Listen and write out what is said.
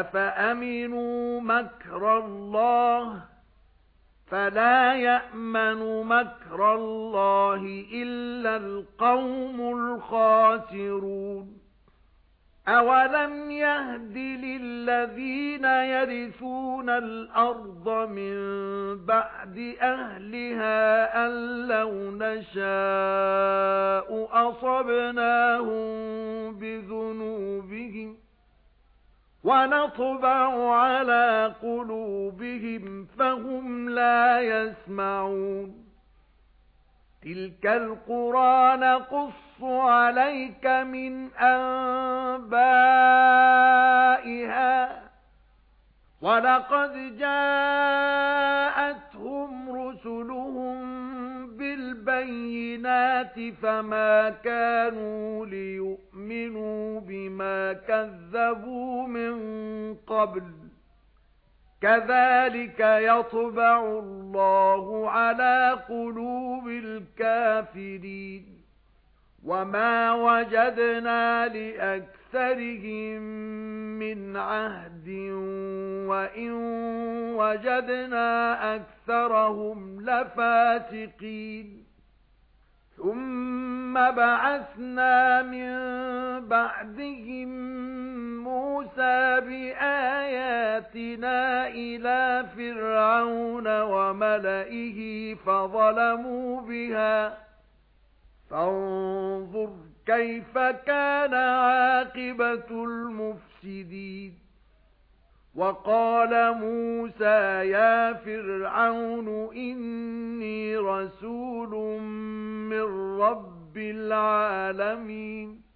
أَفَأَمِنُوا مَكْرَ اللَّهِ فَلَا يَأْمَنُ مَكْرَ اللَّهِ إِلَّا الْقَوْمُ الْخَاسِرُونَ أَوَلَمْ يَهْدِ لِلَّذِينَ يَرِثُونَ الْأَرْضَ مِنْ بَعْدِ أَهْلِهَا أَن لَّوْ نَشَاءُ أَصَبْنَاهُم وَنَطْبَعُ عَلَى قُلُوبِهِمْ فَهُمْ لَا يَسْمَعُونَ. تِلْكَ الْقُرَى نَقُصُّ عَلَيْكَ مِنْ أَنبَائِهَا. وَلَقَدْ جَاءَتْهُمْ رُسُلُهُم بِالْبَيِّنَاتِ فَمَا كَانُوا لِيُؤْمِنُوا بِمَا كَذَّبُوا. قَبْلُ. كَذَلِكَ يَطْبَعُ اللَّهُ عَلَى قُلُوبِ الْكَافِرِينَ. وَمَا وَجَدْنَا لِأَكْثَرِهِم مِّنْ عَهْدٍ وَإِن وَجَدْنَا أَكْثَرَهُمْ لَفَاسِقِينَ. ثُمَّ بَعَثْنَا مِن بَعْدِهِم مُوسَى بِآيَاتِنَا إِلَى فِرْعَوْنَ وَمَلَئِهِ فَظَلَمُوا بِهَا. فَانظُرْ كَيْفَ كَانَ عَاقِبَةُ الْمُفْسِدِينَ. وَقَالَ مُوسَى يَا فِرْعَوْنُ إِنِّي رَسُولٌ مِّن رَّبِّ الْعَالَمِينَ